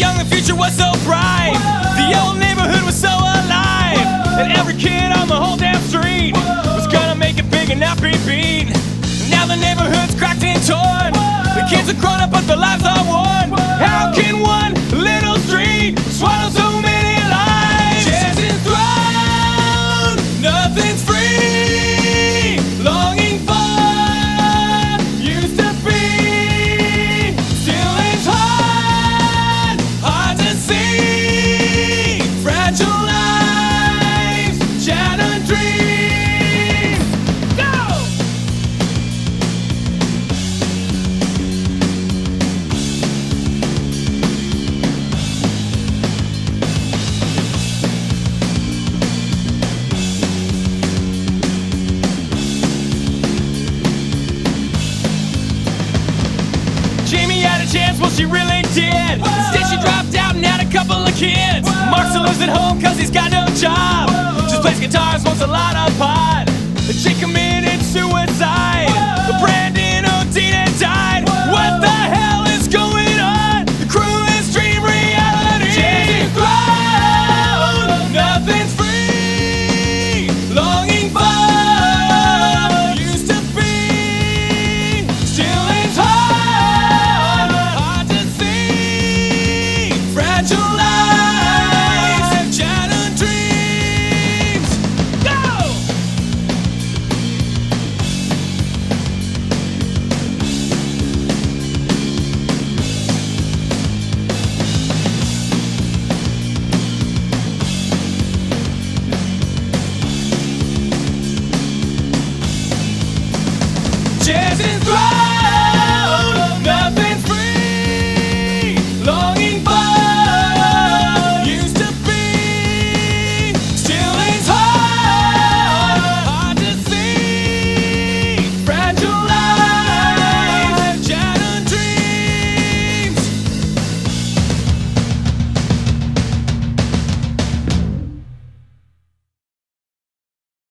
young, the future was so bright. The old neighborhood was so alive. And every kid on the whole damn street was gonna make it big and not be beat. Now the neighborhood's cracked and torn. The kids are grown up, but their lives are worn. Chance, well, she really did. Instead, she dropped out and had a couple of kids. Mark still lives at home cause he's got no job. Just plays guitar, smokes a lot of pot. The chick committed suicide.